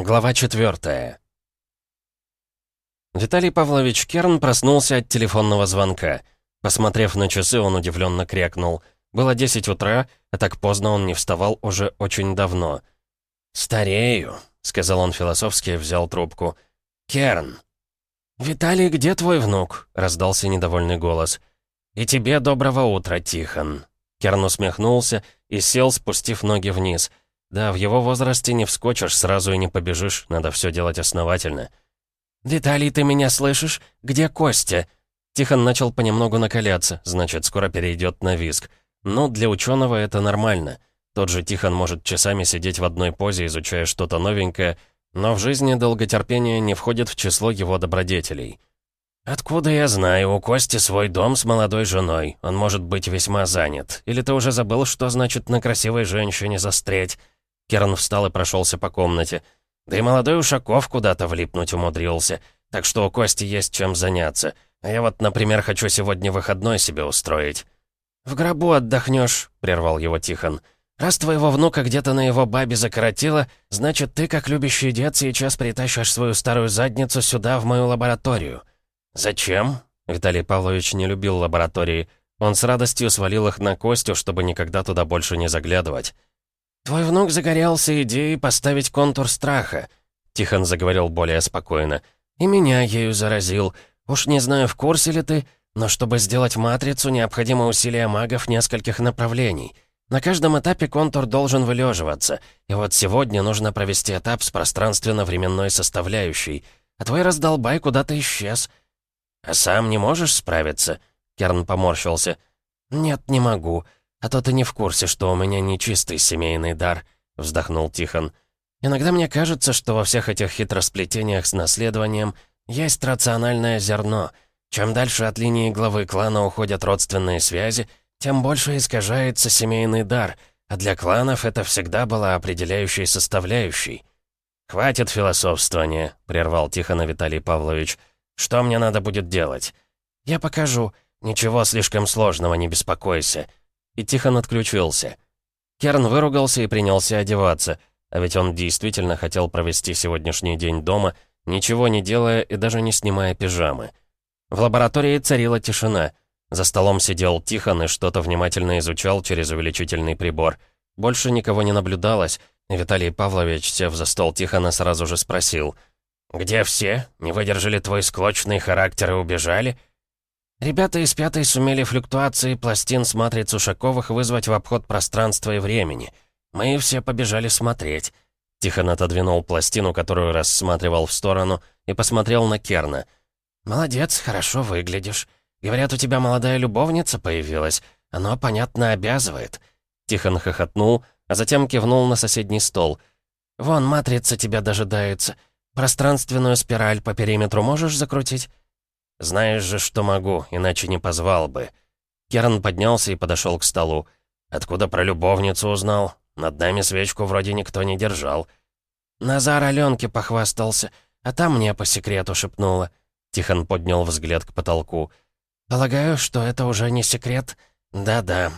Глава четвертая. Виталий Павлович Керн проснулся от телефонного звонка. Посмотрев на часы, он удивленно крякнул. Было 10 утра, а так поздно он не вставал уже очень давно. «Старею», — сказал он философски и взял трубку. «Керн». «Виталий, где твой внук?» — раздался недовольный голос. «И тебе доброго утра, Тихон». Керн усмехнулся и сел, спустив ноги вниз. Да, в его возрасте не вскочишь сразу и не побежишь, надо все делать основательно. «Виталий, ты меня слышишь? Где Костя?» Тихон начал понемногу накаляться, значит, скоро перейдет на виск. Ну, для ученого это нормально. Тот же Тихон может часами сидеть в одной позе, изучая что-то новенькое, но в жизни долготерпение не входит в число его добродетелей. «Откуда я знаю? У Кости свой дом с молодой женой. Он может быть весьма занят. Или ты уже забыл, что значит на красивой женщине застрять?» Керн встал и прошелся по комнате. Да и молодой Ушаков куда-то влипнуть умудрился. Так что у Кости есть чем заняться. А я вот, например, хочу сегодня выходной себе устроить. «В гробу отдохнешь», — прервал его Тихон. «Раз твоего внука где-то на его бабе закоротило, значит, ты, как любящий дед, сейчас притащишь свою старую задницу сюда, в мою лабораторию». «Зачем?» Виталий Павлович не любил лаборатории. Он с радостью свалил их на Костю, чтобы никогда туда больше не заглядывать. «Твой внук загорелся идеей поставить контур страха», — Тихон заговорил более спокойно. «И меня ею заразил. Уж не знаю, в курсе ли ты, но чтобы сделать матрицу, необходимо усилие магов нескольких направлений. На каждом этапе контур должен вылеживаться, и вот сегодня нужно провести этап с пространственно-временной составляющей. А твой раздолбай куда-то исчез». «А сам не можешь справиться?» Керн поморщился. «Нет, не могу. «А то ты не в курсе, что у меня нечистый семейный дар», — вздохнул Тихон. «Иногда мне кажется, что во всех этих хитросплетениях с наследованием есть рациональное зерно. Чем дальше от линии главы клана уходят родственные связи, тем больше искажается семейный дар, а для кланов это всегда была определяющей составляющей». «Хватит философствования», — прервал Тихона Виталий Павлович. «Что мне надо будет делать?» «Я покажу. Ничего слишком сложного, не беспокойся» и Тихон отключился. Керн выругался и принялся одеваться, а ведь он действительно хотел провести сегодняшний день дома, ничего не делая и даже не снимая пижамы. В лаборатории царила тишина. За столом сидел Тихон и что-то внимательно изучал через увеличительный прибор. Больше никого не наблюдалось, Виталий Павлович, сев за стол Тихона, сразу же спросил. «Где все? Не выдержали твой склочный характер и убежали?» Ребята из пятой сумели флюктуации пластин с матриц Ушаковых вызвать в обход пространства и времени. Мы все побежали смотреть. Тихон отодвинул пластину, которую рассматривал в сторону, и посмотрел на Керна. «Молодец, хорошо выглядишь. Говорят, у тебя молодая любовница появилась. Оно, понятно, обязывает». Тихон хохотнул, а затем кивнул на соседний стол. «Вон, матрица тебя дожидается. Пространственную спираль по периметру можешь закрутить?» «Знаешь же, что могу, иначе не позвал бы». Керн поднялся и подошел к столу. «Откуда про любовницу узнал? Над нами свечку вроде никто не держал». «Назар Аленке похвастался, а там мне по секрету шепнула». Тихон поднял взгляд к потолку. «Полагаю, что это уже не секрет?» «Да-да».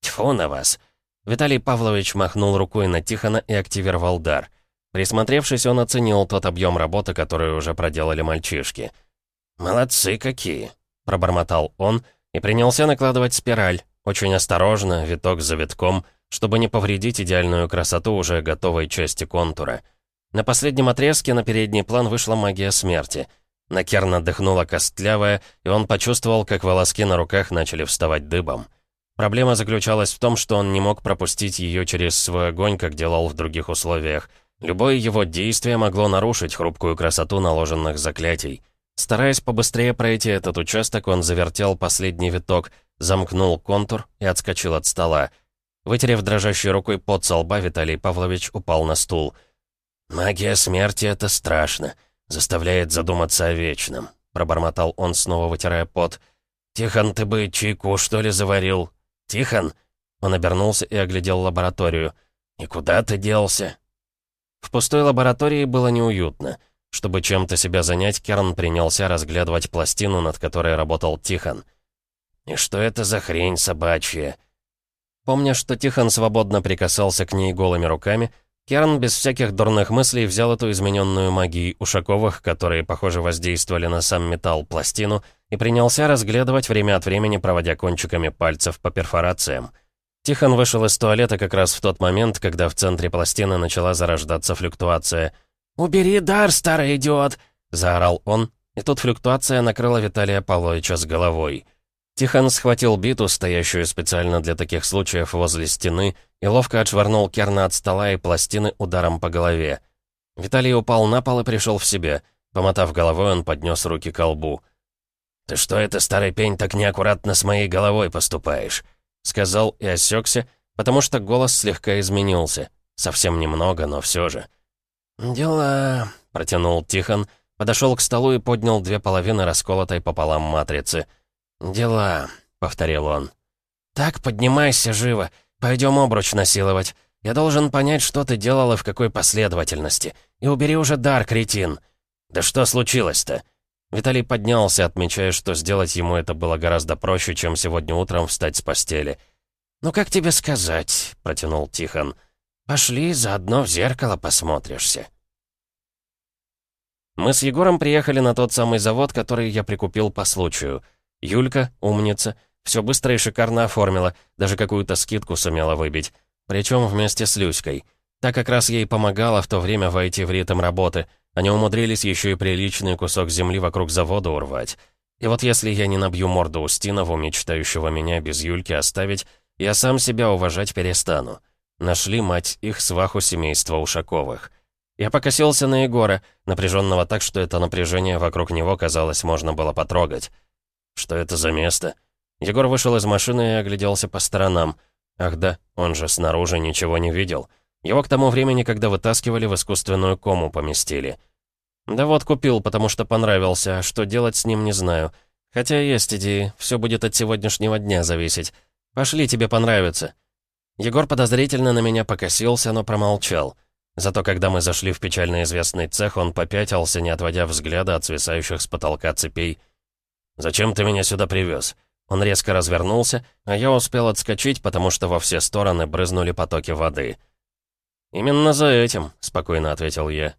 «Тьфу на вас!» Виталий Павлович махнул рукой на Тихона и активировал дар. Присмотревшись, он оценил тот объем работы, который уже проделали мальчишки. «Молодцы какие!» — пробормотал он и принялся накладывать спираль, очень осторожно, виток за витком, чтобы не повредить идеальную красоту уже готовой части контура. На последнем отрезке на передний план вышла магия смерти. На Керна дыхнула костлявая, и он почувствовал, как волоски на руках начали вставать дыбом. Проблема заключалась в том, что он не мог пропустить ее через свой огонь, как делал в других условиях. Любое его действие могло нарушить хрупкую красоту наложенных заклятий. Стараясь побыстрее пройти этот участок, он завертел последний виток, замкнул контур и отскочил от стола. Вытерев дрожащей рукой под со лба, Виталий Павлович упал на стул. «Магия смерти — это страшно. Заставляет задуматься о вечном», — пробормотал он, снова вытирая пот. «Тихон, ты бы чайку, что ли, заварил? Тихон?» Он обернулся и оглядел лабораторию. «И куда ты делся?» В пустой лаборатории было неуютно. Чтобы чем-то себя занять, Керн принялся разглядывать пластину, над которой работал Тихон. «И что это за хрень собачья?» Помня, что Тихон свободно прикасался к ней голыми руками, Керн без всяких дурных мыслей взял эту измененную магией Ушаковых, которые, похоже, воздействовали на сам металл, пластину, и принялся разглядывать время от времени, проводя кончиками пальцев по перфорациям. Тихон вышел из туалета как раз в тот момент, когда в центре пластины начала зарождаться флюктуация. «Убери дар, старый идиот!» — заорал он, и тут флюктуация накрыла Виталия Павловича с головой. Тихон схватил биту, стоящую специально для таких случаев возле стены, и ловко отшвырнул Керна от стола и пластины ударом по голове. Виталий упал на пол и пришел в себя. Помотав головой, он поднес руки к лбу. «Ты что это, старый пень, так неаккуратно с моей головой поступаешь?» Сказал и осекся, потому что голос слегка изменился. Совсем немного, но все же. «Дела...» — протянул Тихон, подошел к столу и поднял две половины расколотой пополам матрицы. «Дела...» — повторил он. «Так, поднимайся живо. Пойдем обруч насиловать. Я должен понять, что ты делал и в какой последовательности. И убери уже дар, кретин». «Да что случилось-то?» Виталий поднялся, отмечая, что сделать ему это было гораздо проще, чем сегодня утром встать с постели. «Ну как тебе сказать?» — протянул Тихон. «Пошли, заодно в зеркало посмотришься». Мы с Егором приехали на тот самый завод, который я прикупил по случаю. Юлька, умница, все быстро и шикарно оформила, даже какую-то скидку сумела выбить. Причем вместе с Люськой. Та как раз ей помогала в то время войти в ритм работы — они умудрились еще и приличный кусок земли вокруг завода урвать. И вот если я не набью морду Устинову, мечтающего меня без Юльки оставить, я сам себя уважать перестану. Нашли, мать, их сваху семейства Ушаковых. Я покосился на Егора, напряженного так, что это напряжение вокруг него, казалось, можно было потрогать. Что это за место? Егор вышел из машины и огляделся по сторонам. Ах да, он же снаружи ничего не видел. — его к тому времени, когда вытаскивали, в искусственную кому поместили. Да вот купил, потому что понравился, а что делать с ним не знаю. Хотя есть идеи, все будет от сегодняшнего дня зависеть. Пошли, тебе понравится. Егор подозрительно на меня покосился, но промолчал. Зато когда мы зашли в печально известный цех, он попятился, не отводя взгляда от свисающих с потолка цепей. «Зачем ты меня сюда привез?» Он резко развернулся, а я успел отскочить, потому что во все стороны брызнули потоки воды. «Именно за этим», — спокойно ответил я.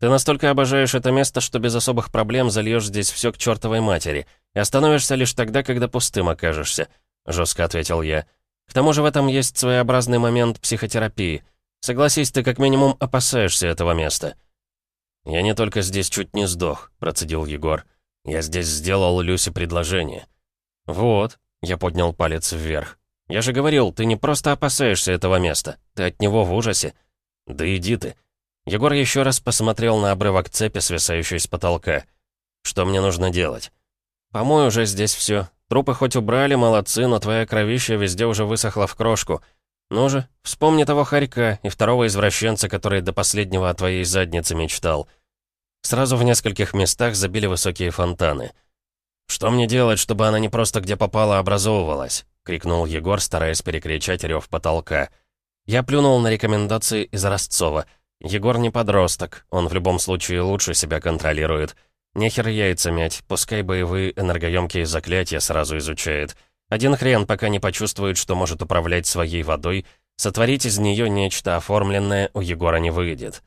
«Ты настолько обожаешь это место, что без особых проблем зальешь здесь все к чертовой матери и остановишься лишь тогда, когда пустым окажешься», — жестко ответил я. «К тому же в этом есть своеобразный момент психотерапии. Согласись, ты как минимум опасаешься этого места». «Я не только здесь чуть не сдох», — процедил Егор. «Я здесь сделал Люсе предложение». «Вот», — я поднял палец вверх. «Я же говорил, ты не просто опасаешься этого места, ты от него в ужасе. «Да иди ты». Егор еще раз посмотрел на обрывок цепи, свисающей с потолка. «Что мне нужно делать?» «Помой уже здесь все. Трупы хоть убрали, молодцы, но твоя кровища везде уже высохла в крошку. Ну же, вспомни того хорька и второго извращенца, который до последнего о твоей заднице мечтал». Сразу в нескольких местах забили высокие фонтаны. «Что мне делать, чтобы она не просто где попала образовывалась?» — крикнул Егор, стараясь перекричать рев потолка. Я плюнул на рекомендации из Ростцова. Егор не подросток, он в любом случае лучше себя контролирует. Нехер яйца мять, пускай боевые энергоемкие заклятия сразу изучает. Один хрен пока не почувствует, что может управлять своей водой, сотворить из нее нечто оформленное у Егора не выйдет.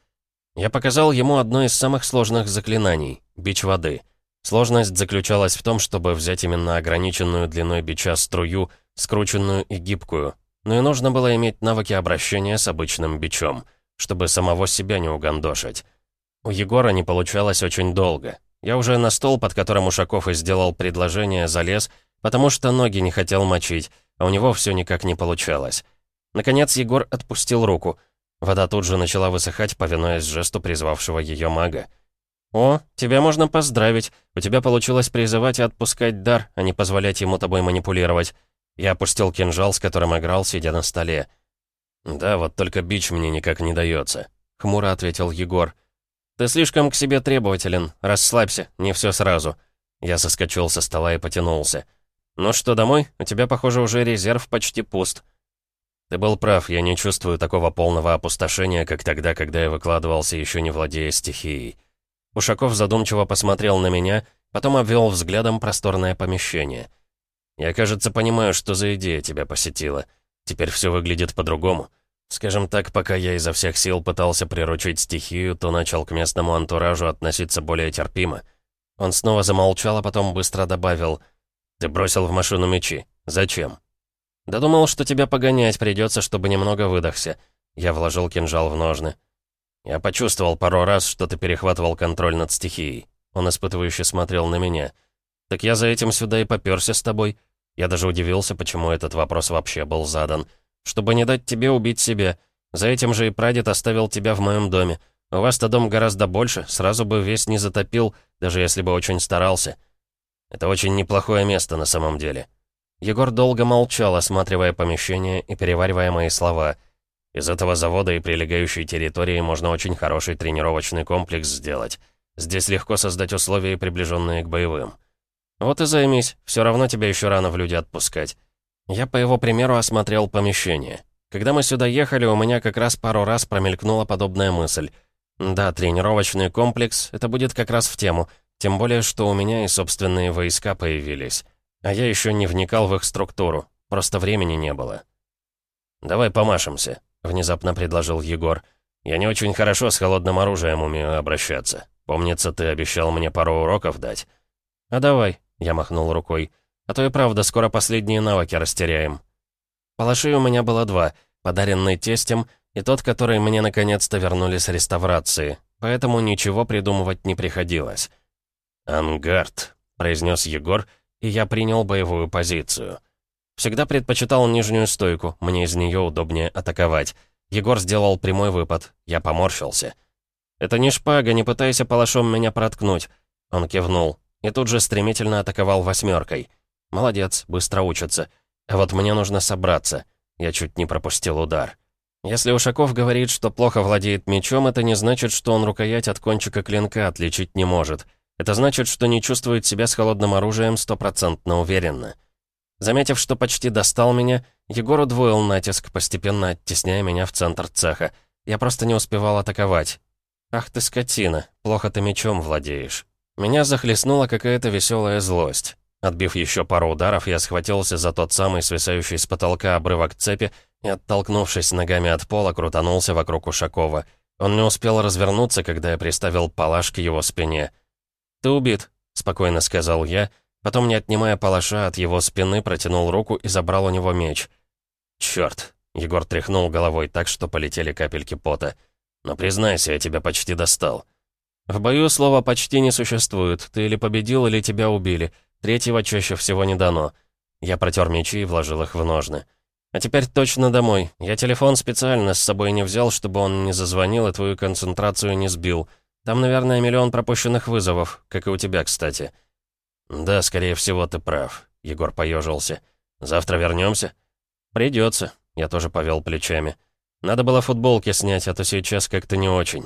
Я показал ему одно из самых сложных заклинаний — бич воды. Сложность заключалась в том, чтобы взять именно ограниченную длиной бича струю, скрученную и гибкую, но и нужно было иметь навыки обращения с обычным бичом, чтобы самого себя не угандошить. У Егора не получалось очень долго. Я уже на стол, под которым Ушаков и сделал предложение, залез, потому что ноги не хотел мочить, а у него все никак не получалось. Наконец Егор отпустил руку. Вода тут же начала высыхать, повинуясь жесту призвавшего ее мага. «О, тебя можно поздравить. У тебя получилось призывать и отпускать дар, а не позволять ему тобой манипулировать. Я опустил кинжал, с которым играл, сидя на столе. «Да, вот только бич мне никак не дается», — хмуро ответил Егор. «Ты слишком к себе требователен. Расслабься, не все сразу». Я соскочил со стола и потянулся. «Ну что, домой? У тебя, похоже, уже резерв почти пуст». «Ты был прав, я не чувствую такого полного опустошения, как тогда, когда я выкладывался, еще не владея стихией». Ушаков задумчиво посмотрел на меня, потом обвел взглядом просторное помещение. Я, кажется, понимаю, что за идея тебя посетила. Теперь все выглядит по-другому. Скажем так, пока я изо всех сил пытался приручить стихию, то начал к местному антуражу относиться более терпимо. Он снова замолчал, а потом быстро добавил. «Ты бросил в машину мечи. Зачем?» «Да думал, что тебя погонять придется, чтобы немного выдохся». Я вложил кинжал в ножны. «Я почувствовал пару раз, что ты перехватывал контроль над стихией». Он испытывающе смотрел на меня. «Так я за этим сюда и попёрся с тобой». Я даже удивился, почему этот вопрос вообще был задан чтобы не дать тебе убить себя. За этим же и прадед оставил тебя в моем доме. У вас-то дом гораздо больше, сразу бы весь не затопил, даже если бы очень старался. Это очень неплохое место на самом деле». Егор долго молчал, осматривая помещение и переваривая мои слова. «Из этого завода и прилегающей территории можно очень хороший тренировочный комплекс сделать. Здесь легко создать условия, приближенные к боевым. Вот и займись, все равно тебя еще рано в люди отпускать. Я по его примеру осмотрел помещение. Когда мы сюда ехали, у меня как раз пару раз промелькнула подобная мысль. Да, тренировочный комплекс — это будет как раз в тему, тем более, что у меня и собственные войска появились. А я еще не вникал в их структуру, просто времени не было. «Давай помашемся», — внезапно предложил Егор. «Я не очень хорошо с холодным оружием умею обращаться. Помнится, ты обещал мне пару уроков дать». «А давай», — я махнул рукой. А то и правда, скоро последние навыки растеряем. Палашей у меня было два, подаренный тестем и тот, который мне наконец-то вернули с реставрации, поэтому ничего придумывать не приходилось. «Ангард», — произнес Егор, и я принял боевую позицию. Всегда предпочитал нижнюю стойку, мне из нее удобнее атаковать. Егор сделал прямой выпад, я поморщился. «Это не шпага, не пытайся палашом меня проткнуть», — он кивнул, и тут же стремительно атаковал восьмеркой. Молодец, быстро учится. А вот мне нужно собраться. Я чуть не пропустил удар. Если Ушаков говорит, что плохо владеет мечом, это не значит, что он рукоять от кончика клинка отличить не может. Это значит, что не чувствует себя с холодным оружием стопроцентно уверенно. Заметив, что почти достал меня, Егор удвоил натиск, постепенно оттесняя меня в центр цеха. Я просто не успевал атаковать. «Ах ты скотина, плохо ты мечом владеешь». Меня захлестнула какая-то веселая злость. Отбив еще пару ударов, я схватился за тот самый свисающий с потолка обрывок цепи и, оттолкнувшись ногами от пола, крутанулся вокруг Ушакова. Он не успел развернуться, когда я приставил палаш к его спине. «Ты убит», — спокойно сказал я, потом, не отнимая палаша от его спины, протянул руку и забрал у него меч. «Чёрт!» — Егор тряхнул головой так, что полетели капельки пота. «Но признайся, я тебя почти достал». «В бою слова «почти» не существует. Ты или победил, или тебя убили». Третьего чаще всего не дано. Я протер мечи и вложил их в ножны. А теперь точно домой. Я телефон специально с собой не взял, чтобы он не зазвонил и твою концентрацию не сбил. Там, наверное, миллион пропущенных вызовов, как и у тебя, кстати. Да, скорее всего, ты прав. Егор поежился. Завтра вернемся? Придется. Я тоже повел плечами. Надо было футболки снять, а то сейчас как-то не очень.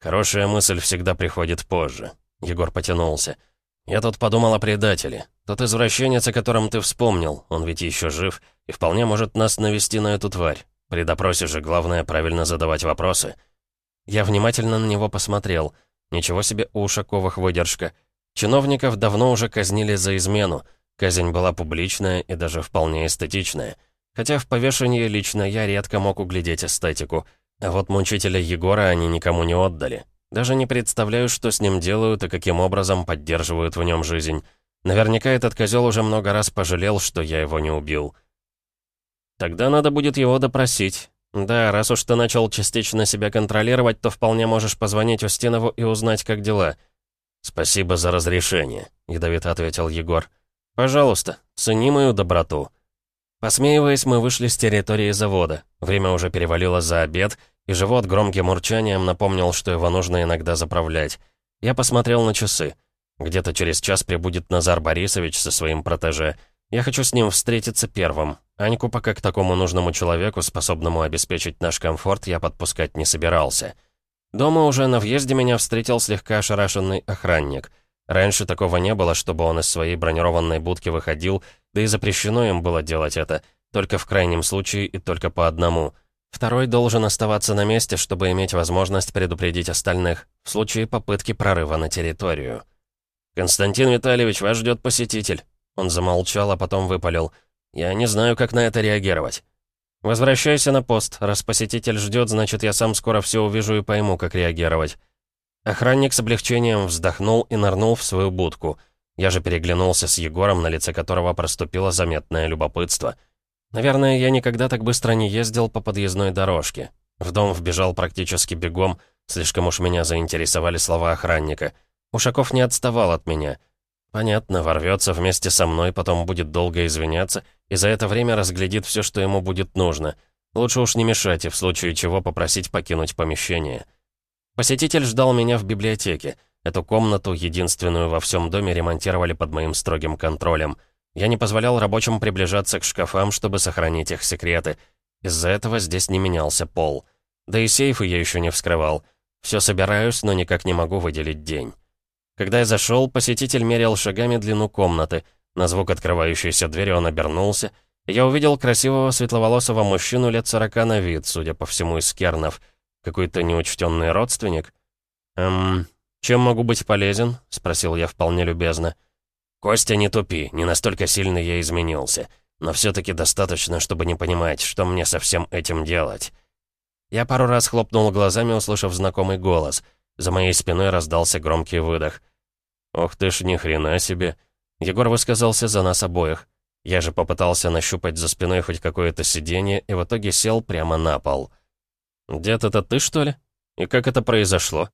Хорошая мысль всегда приходит позже. Егор потянулся. «Я тут подумал о предателе. Тот извращенец, о котором ты вспомнил, он ведь еще жив и вполне может нас навести на эту тварь. При допросе же главное правильно задавать вопросы». Я внимательно на него посмотрел. Ничего себе у Ушаковых выдержка. Чиновников давно уже казнили за измену. Казнь была публичная и даже вполне эстетичная. Хотя в повешении лично я редко мог углядеть эстетику. А вот мучителя Егора они никому не отдали. Даже не представляю, что с ним делают и каким образом поддерживают в нем жизнь. Наверняка этот козел уже много раз пожалел, что я его не убил. Тогда надо будет его допросить. Да, раз уж ты начал частично себя контролировать, то вполне можешь позвонить Устинову и узнать, как дела. «Спасибо за разрешение», — ядовито ответил Егор. «Пожалуйста, цени мою доброту». Посмеиваясь, мы вышли с территории завода. Время уже перевалило за обед — и живот громким урчанием напомнил, что его нужно иногда заправлять. Я посмотрел на часы. Где-то через час прибудет Назар Борисович со своим протеже. Я хочу с ним встретиться первым. Аньку пока к такому нужному человеку, способному обеспечить наш комфорт, я подпускать не собирался. Дома уже на въезде меня встретил слегка ошарашенный охранник. Раньше такого не было, чтобы он из своей бронированной будки выходил, да и запрещено им было делать это, только в крайнем случае и только по одному — Второй должен оставаться на месте, чтобы иметь возможность предупредить остальных в случае попытки прорыва на территорию. «Константин Витальевич, вас ждет посетитель». Он замолчал, а потом выпалил. «Я не знаю, как на это реагировать». «Возвращайся на пост. Раз посетитель ждет, значит, я сам скоро все увижу и пойму, как реагировать». Охранник с облегчением вздохнул и нырнул в свою будку. Я же переглянулся с Егором, на лице которого проступило заметное любопытство. Наверное, я никогда так быстро не ездил по подъездной дорожке. В дом вбежал практически бегом, слишком уж меня заинтересовали слова охранника. Ушаков не отставал от меня. Понятно, ворвется вместе со мной, потом будет долго извиняться, и за это время разглядит все, что ему будет нужно. Лучше уж не мешать и в случае чего попросить покинуть помещение. Посетитель ждал меня в библиотеке. Эту комнату, единственную во всем доме, ремонтировали под моим строгим контролем. Я не позволял рабочим приближаться к шкафам, чтобы сохранить их секреты. Из-за этого здесь не менялся пол. Да и сейфы я еще не вскрывал. Все собираюсь, но никак не могу выделить день. Когда я зашел, посетитель мерял шагами длину комнаты. На звук открывающейся двери он обернулся. Я увидел красивого светловолосого мужчину лет сорока на вид, судя по всему, из кернов. Какой-то неучтенный родственник? «Эм, чем могу быть полезен?» — спросил я вполне любезно. «Костя, не тупи, не настолько сильно я изменился. Но все-таки достаточно, чтобы не понимать, что мне со всем этим делать». Я пару раз хлопнул глазами, услышав знакомый голос. За моей спиной раздался громкий выдох. «Ох ты ж, ни хрена себе!» Егор высказался за нас обоих. Я же попытался нащупать за спиной хоть какое-то сиденье и в итоге сел прямо на пол. «Дед, это ты, что ли? И как это произошло?»